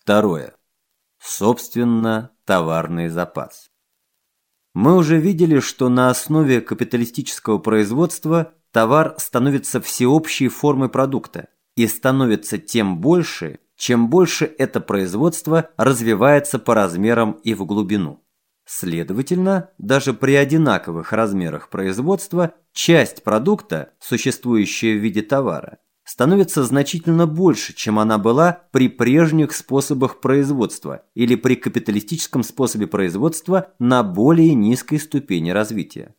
Второе. Собственно, товарный запас. Мы уже видели, что на основе капиталистического производства товар становится всеобщей формой продукта и становится тем больше, чем больше это производство развивается по размерам и в глубину. Следовательно, даже при одинаковых размерах производства часть продукта, существующая в виде товара, становится значительно больше, чем она была при прежних способах производства или при капиталистическом способе производства на более низкой ступени развития.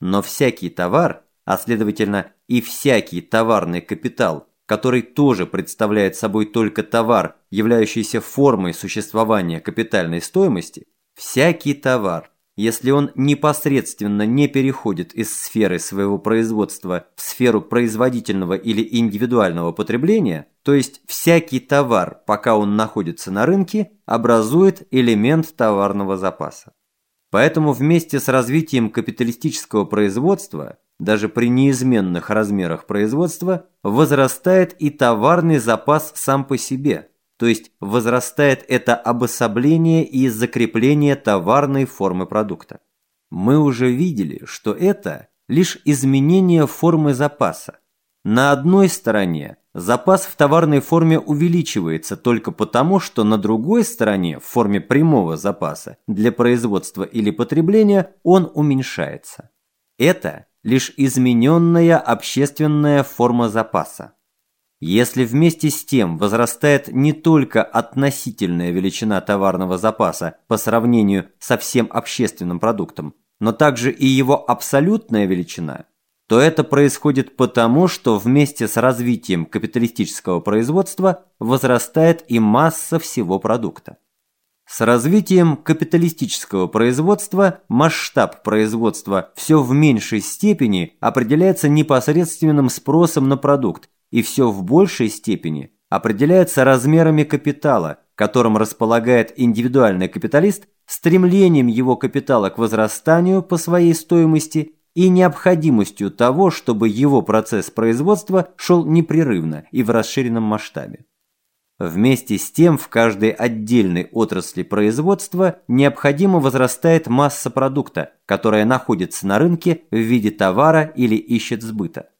Но всякий товар, а следовательно и всякий товарный капитал, который тоже представляет собой только товар, являющийся формой существования капитальной стоимости, всякий товар, если он непосредственно не переходит из сферы своего производства в сферу производительного или индивидуального потребления, то есть всякий товар, пока он находится на рынке, образует элемент товарного запаса. Поэтому вместе с развитием капиталистического производства, даже при неизменных размерах производства, возрастает и товарный запас сам по себе – то есть возрастает это обособление и закрепление товарной формы продукта. Мы уже видели, что это лишь изменение формы запаса. На одной стороне запас в товарной форме увеличивается только потому, что на другой стороне, в форме прямого запаса, для производства или потребления, он уменьшается. Это лишь измененная общественная форма запаса. Если вместе с тем возрастает не только относительная величина товарного запаса по сравнению со всем общественным продуктом, но также и его абсолютная величина, то это происходит потому, что вместе с развитием капиталистического производства возрастает и масса всего продукта. С развитием капиталистического производства масштаб производства все в меньшей степени определяется непосредственным спросом на продукт и все в большей степени определяется размерами капитала, которым располагает индивидуальный капиталист, стремлением его капитала к возрастанию по своей стоимости и необходимостью того, чтобы его процесс производства шел непрерывно и в расширенном масштабе. Вместе с тем в каждой отдельной отрасли производства необходимо возрастает масса продукта, которая находится на рынке в виде товара или ищет сбыта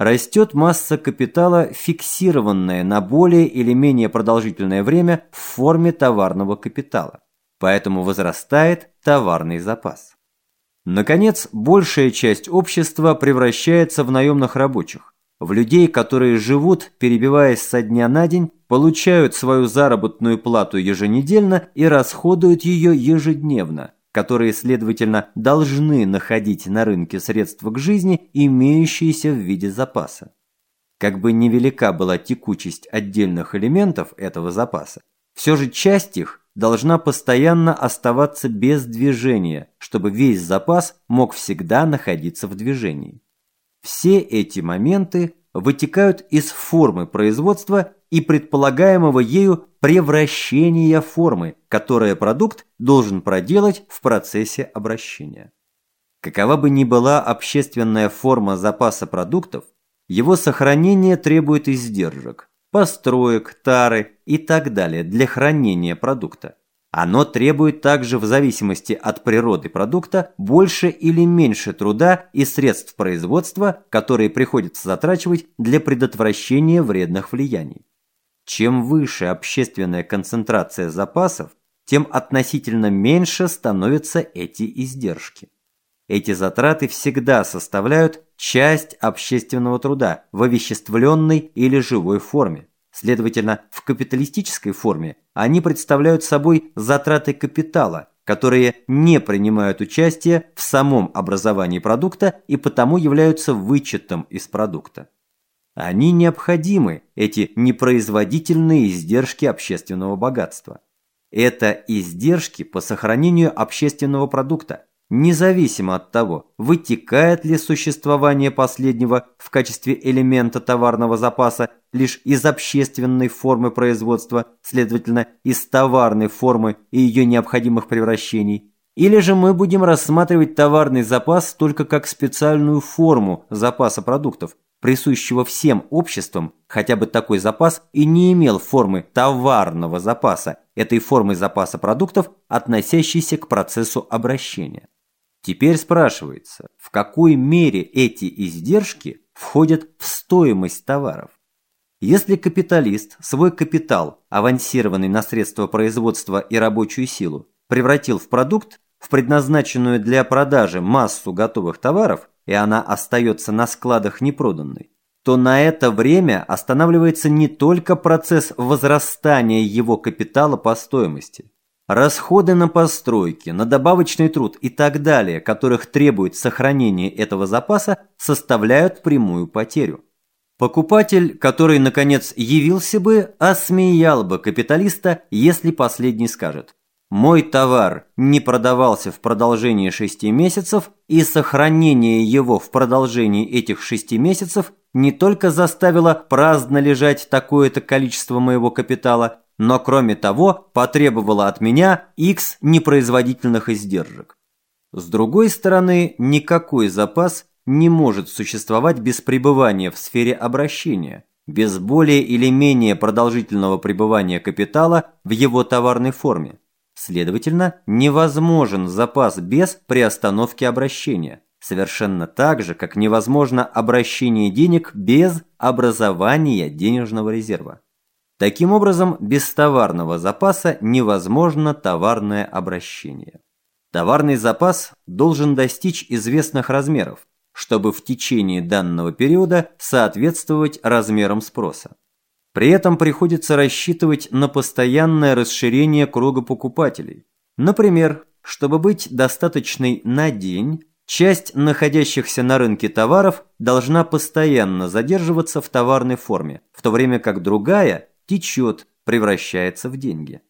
растет масса капитала, фиксированная на более или менее продолжительное время в форме товарного капитала. Поэтому возрастает товарный запас. Наконец, большая часть общества превращается в наемных рабочих, в людей, которые живут, перебиваясь со дня на день, получают свою заработную плату еженедельно и расходуют ее ежедневно – которые, следовательно, должны находить на рынке средства к жизни, имеющиеся в виде запаса. Как бы невелика была текучесть отдельных элементов этого запаса, все же часть их должна постоянно оставаться без движения, чтобы весь запас мог всегда находиться в движении. Все эти моменты вытекают из формы производства и предполагаемого ею превращения формы, которое продукт должен проделать в процессе обращения. Какова бы ни была общественная форма запаса продуктов, его сохранение требует издержек, построек, тары и так далее для хранения продукта. Оно требует также в зависимости от природы продукта больше или меньше труда и средств производства, которые приходится затрачивать для предотвращения вредных влияний. Чем выше общественная концентрация запасов, тем относительно меньше становятся эти издержки. Эти затраты всегда составляют часть общественного труда в овеществленной или живой форме. Следовательно, в капиталистической форме они представляют собой затраты капитала, которые не принимают участие в самом образовании продукта и потому являются вычетом из продукта. Они необходимы, эти непроизводительные издержки общественного богатства. Это издержки по сохранению общественного продукта, независимо от того, вытекает ли существование последнего в качестве элемента товарного запаса лишь из общественной формы производства, следовательно, из товарной формы и ее необходимых превращений, или же мы будем рассматривать товарный запас только как специальную форму запаса продуктов, присущего всем обществам, хотя бы такой запас и не имел формы товарного запаса, этой формы запаса продуктов, относящейся к процессу обращения. Теперь спрашивается, в какой мере эти издержки входят в стоимость товаров? Если капиталист свой капитал, авансированный на средства производства и рабочую силу, превратил в продукт, в предназначенную для продажи массу готовых товаров, и она остается на складах непроданной, то на это время останавливается не только процесс возрастания его капитала по стоимости. Расходы на постройки, на добавочный труд и так далее, которых требует сохранение этого запаса, составляют прямую потерю. Покупатель, который, наконец, явился бы, осмеял бы капиталиста, если последний скажет мой товар не продавался в продолжении шести месяцев, и сохранение его в продолжении этих шести месяцев не только заставило праздно лежать такое-то количество моего капитала, но кроме того потребовало от меня X непроизводительных издержек. С другой стороны, никакой запас не может существовать без пребывания в сфере обращения, без более или менее продолжительного пребывания капитала в его товарной форме. Следовательно, невозможен запас без приостановки обращения. Совершенно так же, как невозможно обращение денег без образования денежного резерва. Таким образом, без товарного запаса невозможно товарное обращение. Товарный запас должен достичь известных размеров, чтобы в течение данного периода соответствовать размерам спроса. При этом приходится рассчитывать на постоянное расширение круга покупателей. Например, чтобы быть достаточной на день, часть находящихся на рынке товаров должна постоянно задерживаться в товарной форме, в то время как другая течет, превращается в деньги.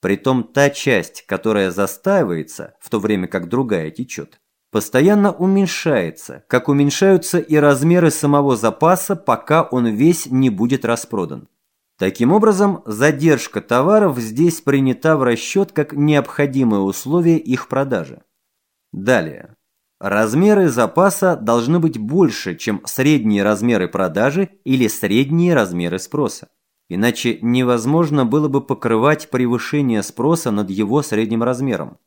Притом та часть, которая застаивается, в то время как другая течет, постоянно уменьшается, как уменьшаются и размеры самого запаса, пока он весь не будет распродан. Таким образом, задержка товаров здесь принята в расчет как необходимое условие их продажи. Далее. Размеры запаса должны быть больше, чем средние размеры продажи или средние размеры спроса. Иначе невозможно было бы покрывать превышение спроса над его средним размером.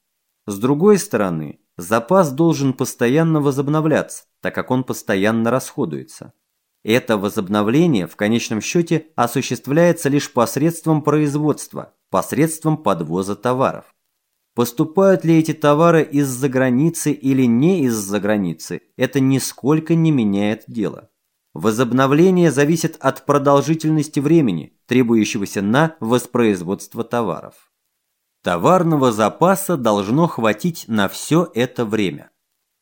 С другой стороны, запас должен постоянно возобновляться, так как он постоянно расходуется. Это возобновление в конечном счете осуществляется лишь посредством производства, посредством подвоза товаров. Поступают ли эти товары из-за границы или не из-за границы, это нисколько не меняет дело. Возобновление зависит от продолжительности времени, требующегося на воспроизводство товаров. Товарного запаса должно хватить на все это время.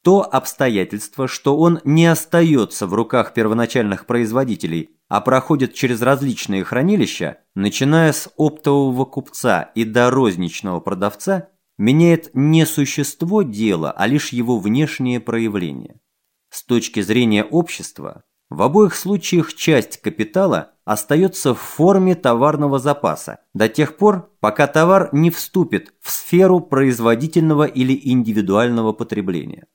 То обстоятельство, что он не остается в руках первоначальных производителей, а проходит через различные хранилища, начиная с оптового купца и до розничного продавца, меняет не существо дела, а лишь его внешнее проявление. С точки зрения общества, в обоих случаях часть капитала остается в форме товарного запаса до тех пор, пока товар не вступит в сферу производительного или индивидуального потребления.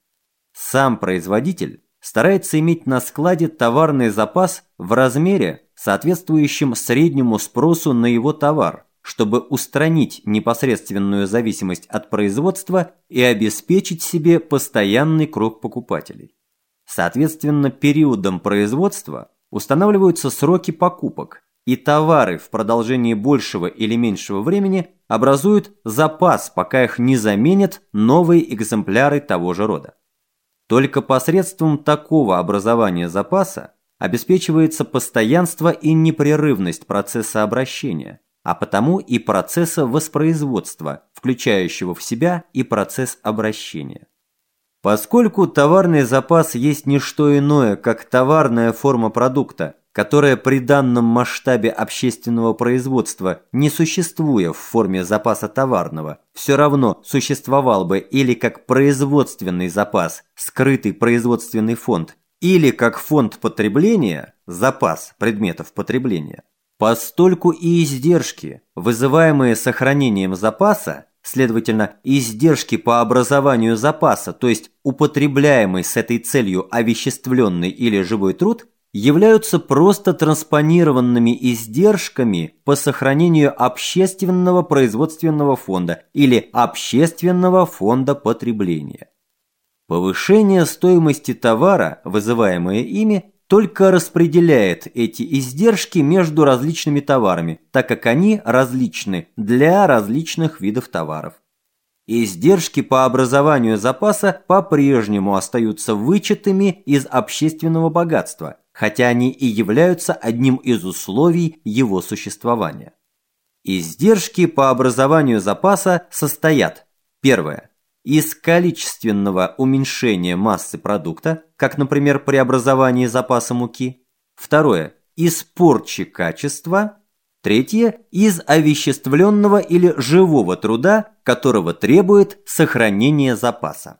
Сам производитель старается иметь на складе товарный запас в размере, соответствующем среднему спросу на его товар, чтобы устранить непосредственную зависимость от производства и обеспечить себе постоянный круг покупателей. Соответственно, периодом производства устанавливаются сроки покупок, и товары в продолжении большего или меньшего времени образуют запас, пока их не заменят новые экземпляры того же рода. Только посредством такого образования запаса обеспечивается постоянство и непрерывность процесса обращения, а потому и процесса воспроизводства, включающего в себя и процесс обращения. Поскольку товарный запас есть не что иное, как товарная форма продукта, которая при данном масштабе общественного производства, не существуя в форме запаса товарного, все равно существовал бы или как производственный запас, скрытый производственный фонд, или как фонд потребления, запас предметов потребления, постольку и издержки, вызываемые сохранением запаса, Следовательно, издержки по образованию запаса, то есть употребляемый с этой целью овеществленный или живой труд, являются просто транспонированными издержками по сохранению общественного производственного фонда или общественного фонда потребления. Повышение стоимости товара, вызываемое ими, только распределяет эти издержки между различными товарами, так как они различны для различных видов товаров. Издержки по образованию запаса по-прежнему остаются вычетами из общественного богатства, хотя они и являются одним из условий его существования. Издержки по образованию запаса состоят Первое из количественного уменьшения массы продукта, как, например, при образовании запаса муки. Второе – из порчи качества. Третье – из овеществленного или живого труда, которого требует сохранение запаса.